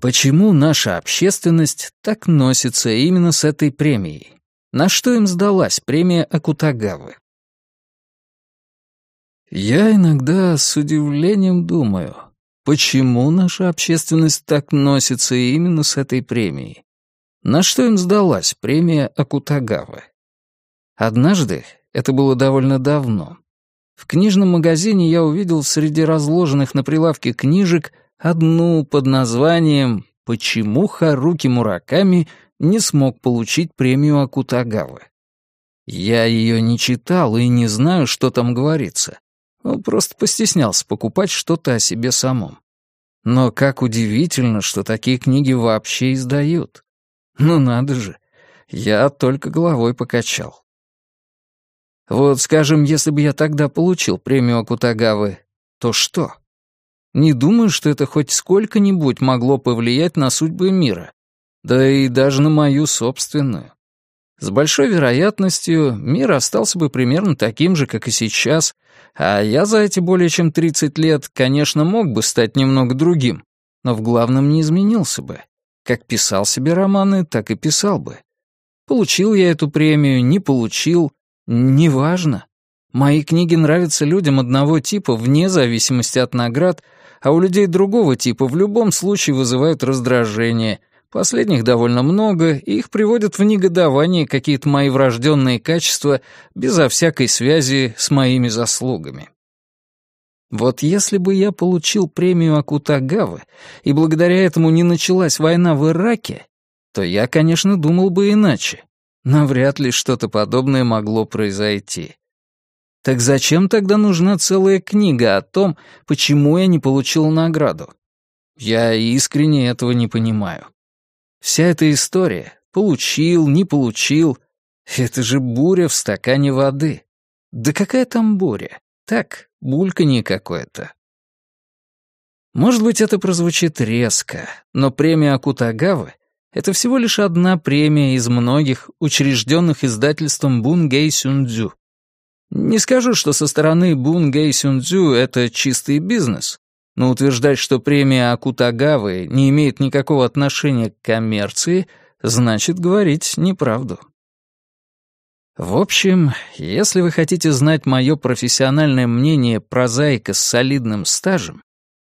Почему наша общественность так носится именно с этой премией? На что им сдалась премия Акутагавы? Я иногда с удивлением думаю, почему наша общественность так носится именно с этой премией? На что им сдалась премия Акутагавы? Однажды, это было довольно давно, в книжном магазине я увидел среди разложенных на прилавке книжек одну под названием «Почему Харуки Мураками не смог получить премию Акутагавы?». Я ее не читал и не знаю, что там говорится. Ну, просто постеснялся покупать что-то о себе самом. Но как удивительно, что такие книги вообще издают. Ну надо же, я только головой покачал. Вот, скажем, если бы я тогда получил премию Акутагавы, то что? Не думаю, что это хоть сколько-нибудь могло повлиять на судьбы мира, да и даже на мою собственную. С большой вероятностью мир остался бы примерно таким же, как и сейчас, а я за эти более чем 30 лет, конечно, мог бы стать немного другим, но в главном не изменился бы. Как писал себе романы, так и писал бы. Получил я эту премию, не получил, неважно. Мои книги нравятся людям одного типа вне зависимости от наград, а у людей другого типа в любом случае вызывают раздражение. Последних довольно много, и их приводят в негодование какие-то мои врожденные качества безо всякой связи с моими заслугами. Вот если бы я получил премию Акутагавы, и благодаря этому не началась война в Ираке, то я, конечно, думал бы иначе. Но вряд ли что-то подобное могло произойти. Так зачем тогда нужна целая книга о том, почему я не получил награду? Я искренне этого не понимаю. Вся эта история — получил, не получил — это же буря в стакане воды. Да какая там буря? Так, бульканье какое-то. Может быть, это прозвучит резко, но премия Акутагавы — это всего лишь одна премия из многих, учрежденных издательством Бунгей Сюндзю. Не скажу, что со стороны Бунгей Сюндзю это чистый бизнес, но утверждать, что премия Акутагавы не имеет никакого отношения к коммерции, значит говорить неправду. В общем, если вы хотите знать мое профессиональное мнение прозаика с солидным стажем,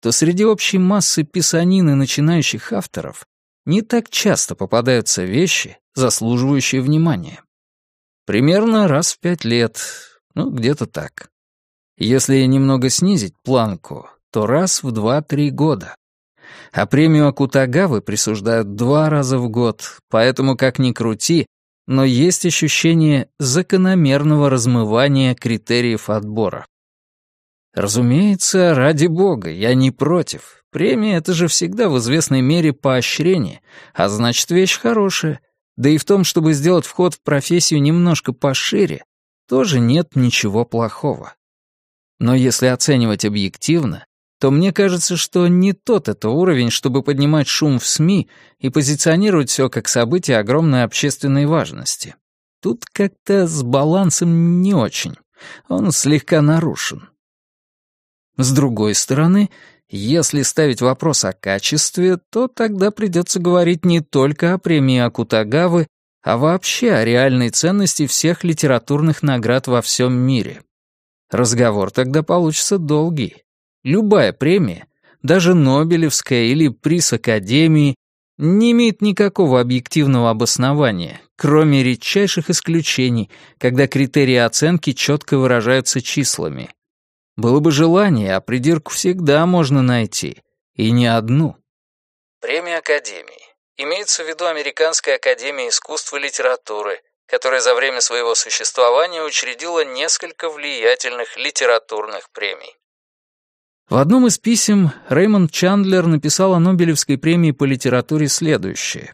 то среди общей массы писанины начинающих авторов не так часто попадаются вещи, заслуживающие внимания. Примерно раз в пять лет, ну, где-то так. Если немного снизить планку, то раз в два-три года. А премию Акутагавы присуждают два раза в год, поэтому, как ни крути, но есть ощущение закономерного размывания критериев отбора. Разумеется, ради бога, я не против. Премия — это же всегда в известной мере поощрение, а значит, вещь хорошая. Да и в том, чтобы сделать вход в профессию немножко пошире, тоже нет ничего плохого. Но если оценивать объективно, то мне кажется, что не тот это уровень, чтобы поднимать шум в СМИ и позиционировать все как событие огромной общественной важности. Тут как-то с балансом не очень. Он слегка нарушен. С другой стороны, если ставить вопрос о качестве, то тогда придется говорить не только о премии Акутагавы, а вообще о реальной ценности всех литературных наград во всем мире. Разговор тогда получится долгий. Любая премия, даже Нобелевская или приз Академии, не имеет никакого объективного обоснования, кроме редчайших исключений, когда критерии оценки четко выражаются числами. Было бы желание, а придирку всегда можно найти. И не одну. Премия Академии. Имеется в виду Американская Академия Искусств и Литературы, которая за время своего существования учредила несколько влиятельных литературных премий. В одном из писем Рэймонд Чандлер написал о Нобелевской премии по литературе следующее.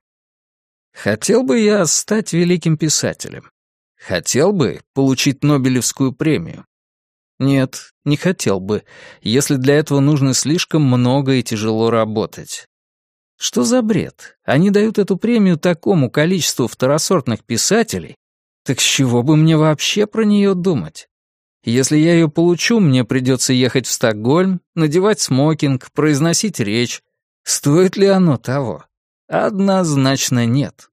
«Хотел бы я стать великим писателем. Хотел бы получить Нобелевскую премию. Нет, не хотел бы, если для этого нужно слишком много и тяжело работать. Что за бред? Они дают эту премию такому количеству второсортных писателей, так с чего бы мне вообще про нее думать? Если я ее получу, мне придется ехать в Стокгольм, надевать смокинг, произносить речь. Стоит ли оно того? Однозначно нет.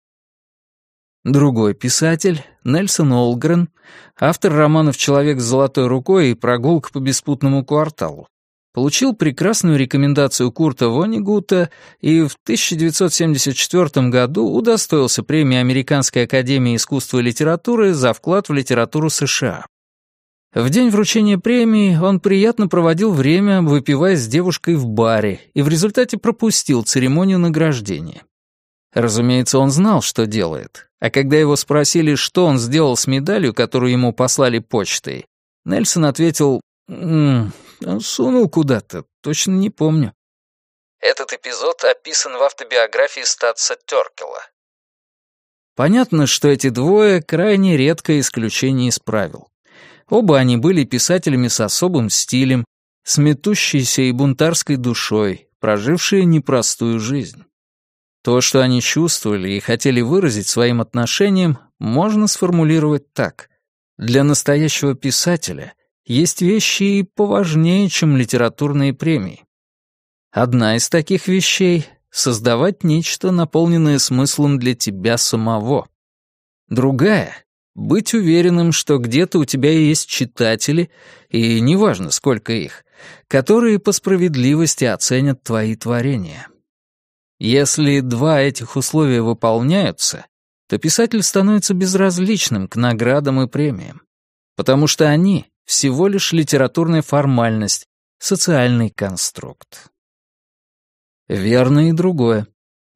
Другой писатель, Нельсон Олгрен, автор романов «Человек с золотой рукой» и «Прогулка по беспутному кварталу», получил прекрасную рекомендацию Курта Вонигута и в 1974 году удостоился премии Американской академии искусства и литературы за вклад в литературу США. В день вручения премии он приятно проводил время, выпивая с девушкой в баре, и в результате пропустил церемонию награждения. Разумеется, он знал, что делает. А когда его спросили, что он сделал с медалью, которую ему послали почтой, Нельсон ответил «М «Сунул куда-то, точно не помню». Этот эпизод описан в автобиографии Статса Теркела. Понятно, что эти двое — крайне редкое исключение из правил. Оба они были писателями с особым стилем, с метущейся и бунтарской душой, прожившие непростую жизнь. То, что они чувствовали и хотели выразить своим отношением, можно сформулировать так. Для настоящего писателя есть вещи и поважнее, чем литературные премии. Одна из таких вещей — создавать нечто, наполненное смыслом для тебя самого. Другая — быть уверенным, что где-то у тебя есть читатели, и неважно, сколько их, которые по справедливости оценят твои творения. Если два этих условия выполняются, то писатель становится безразличным к наградам и премиям, потому что они всего лишь литературная формальность, социальный конструкт. Верно и другое.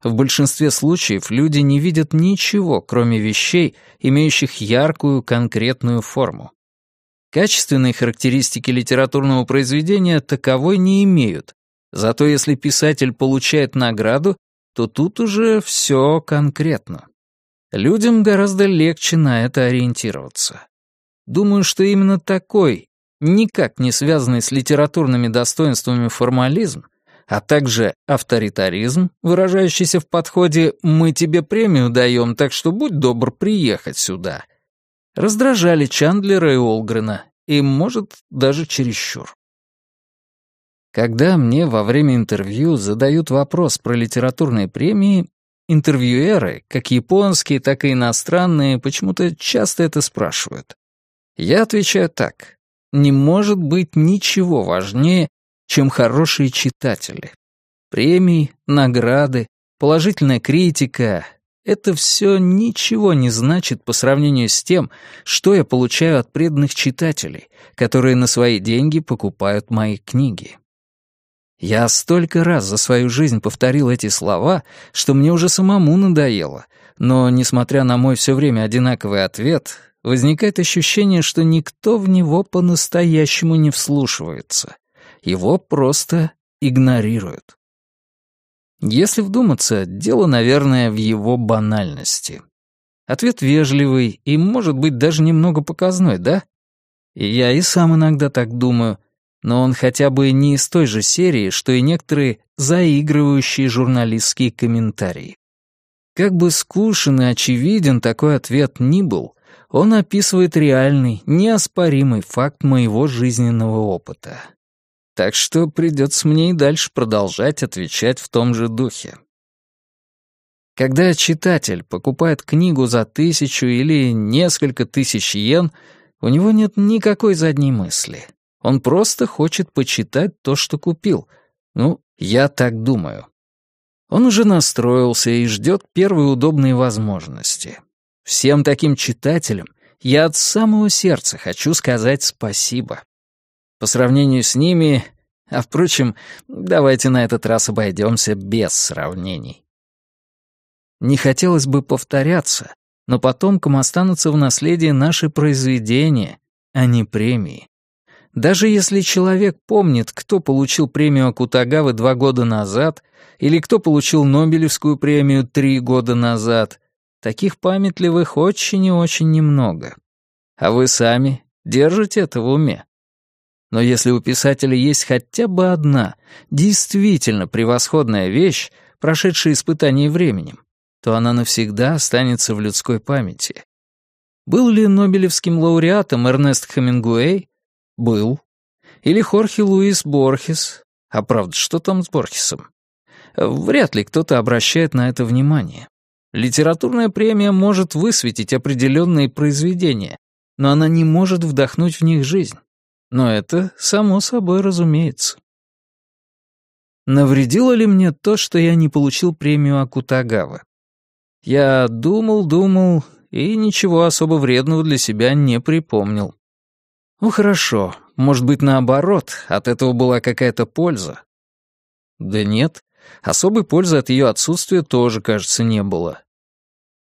В большинстве случаев люди не видят ничего, кроме вещей, имеющих яркую, конкретную форму. Качественные характеристики литературного произведения таковой не имеют, Зато если писатель получает награду, то тут уже все конкретно. Людям гораздо легче на это ориентироваться. Думаю, что именно такой, никак не связанный с литературными достоинствами формализм, а также авторитаризм, выражающийся в подходе «мы тебе премию даем, так что будь добр приехать сюда», раздражали Чандлера и Олгрена, и, может, даже чересчур. Когда мне во время интервью задают вопрос про литературные премии, интервьюеры, как японские, так и иностранные, почему-то часто это спрашивают. Я отвечаю так. Не может быть ничего важнее, чем хорошие читатели. Премии, награды, положительная критика — это все ничего не значит по сравнению с тем, что я получаю от преданных читателей, которые на свои деньги покупают мои книги. Я столько раз за свою жизнь повторил эти слова, что мне уже самому надоело, но, несмотря на мой все время одинаковый ответ, возникает ощущение, что никто в него по-настоящему не вслушивается. Его просто игнорируют. Если вдуматься, дело, наверное, в его банальности. Ответ вежливый и, может быть, даже немного показной, да? Я и сам иногда так думаю — но он хотя бы не из той же серии, что и некоторые заигрывающие журналистские комментарии. Как бы скучен и очевиден такой ответ ни был, он описывает реальный, неоспоримый факт моего жизненного опыта. Так что придется мне и дальше продолжать отвечать в том же духе. Когда читатель покупает книгу за тысячу или несколько тысяч йен, у него нет никакой задней мысли. Он просто хочет почитать то, что купил. Ну, я так думаю. Он уже настроился и ждет первые удобные возможности. Всем таким читателям я от самого сердца хочу сказать спасибо. По сравнению с ними... А, впрочем, давайте на этот раз обойдемся без сравнений. Не хотелось бы повторяться, но потомкам останутся в наследие наши произведения, а не премии. Даже если человек помнит, кто получил премию Акутагавы два года назад или кто получил Нобелевскую премию три года назад, таких памятливых очень и очень немного. А вы сами держите это в уме. Но если у писателя есть хотя бы одна действительно превосходная вещь, прошедшая испытание временем, то она навсегда останется в людской памяти. Был ли Нобелевским лауреатом Эрнест Хемингуэй? Был. Или Хорхе Луис Борхес. А правда, что там с Борхесом? Вряд ли кто-то обращает на это внимание. Литературная премия может высветить определенные произведения, но она не может вдохнуть в них жизнь. Но это само собой разумеется. Навредило ли мне то, что я не получил премию Акутагавы? Я думал, думал и ничего особо вредного для себя не припомнил. Ну хорошо, может быть, наоборот, от этого была какая-то польза? Да нет, особой пользы от ее отсутствия тоже, кажется, не было.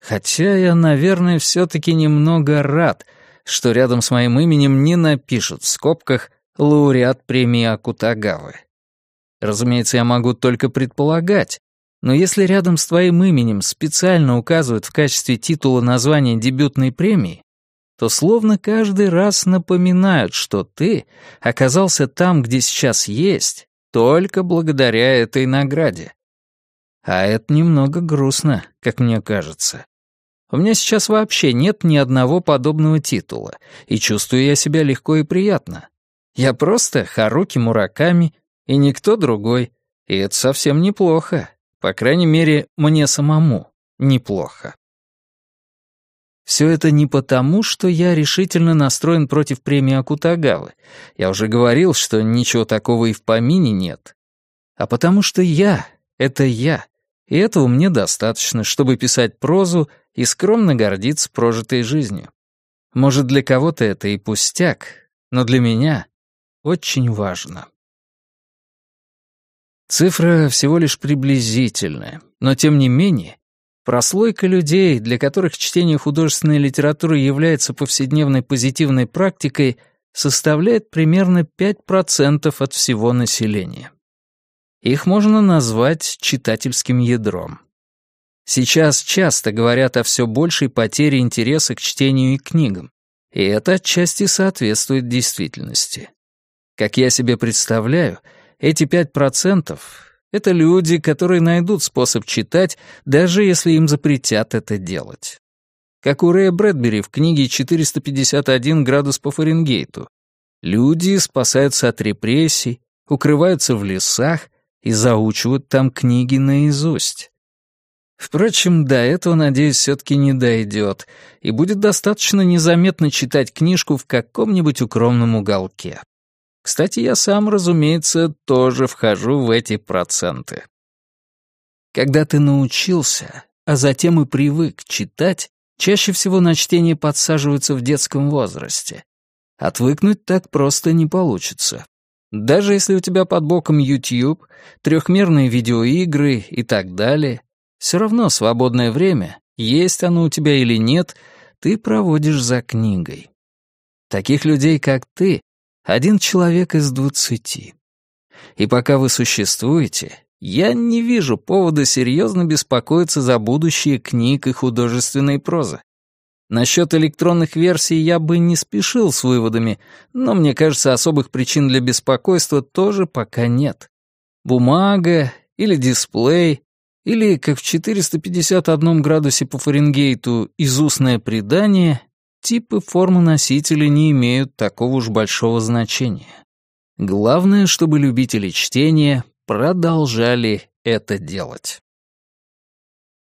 Хотя я, наверное, все-таки немного рад, что рядом с моим именем не напишут в скобках «лауреат премии Акутагавы». Разумеется, я могу только предполагать, но если рядом с твоим именем специально указывают в качестве титула название дебютной премии, то словно каждый раз напоминают, что ты оказался там, где сейчас есть, только благодаря этой награде. А это немного грустно, как мне кажется. У меня сейчас вообще нет ни одного подобного титула, и чувствую я себя легко и приятно. Я просто Харуки Мураками и никто другой, и это совсем неплохо. По крайней мере, мне самому неплохо. Все это не потому, что я решительно настроен против премии Акутагавы. Я уже говорил, что ничего такого и в помине нет. А потому что я — это я, и этого мне достаточно, чтобы писать прозу и скромно гордиться прожитой жизнью. Может, для кого-то это и пустяк, но для меня очень важно. Цифра всего лишь приблизительная, но тем не менее Прослойка людей, для которых чтение художественной литературы является повседневной позитивной практикой, составляет примерно 5% от всего населения. Их можно назвать читательским ядром. Сейчас часто говорят о все большей потере интереса к чтению и книгам, и это отчасти соответствует действительности. Как я себе представляю, эти 5% это люди, которые найдут способ читать, даже если им запретят это делать. Как у Рэя Брэдбери в книге «451 градус по Фаренгейту». Люди спасаются от репрессий, укрываются в лесах и заучивают там книги наизусть. Впрочем, до этого, надеюсь, все-таки не дойдет, и будет достаточно незаметно читать книжку в каком-нибудь укромном уголке. Кстати, я сам, разумеется, тоже вхожу в эти проценты. Когда ты научился, а затем и привык читать, чаще всего на чтение подсаживаются в детском возрасте. Отвыкнуть так просто не получится. Даже если у тебя под боком YouTube, трехмерные видеоигры и так далее, все равно свободное время, есть оно у тебя или нет, ты проводишь за книгой. Таких людей, как ты, один человек из двадцати. И пока вы существуете, я не вижу повода серьезно беспокоиться за будущее книг и художественной прозы. Насчет электронных версий я бы не спешил с выводами, но мне кажется, особых причин для беспокойства тоже пока нет. Бумага или дисплей, или, как в 451 градусе по Фаренгейту, изустное предание Типы формы носителя не имеют такого уж большого значения. Главное, чтобы любители чтения продолжали это делать.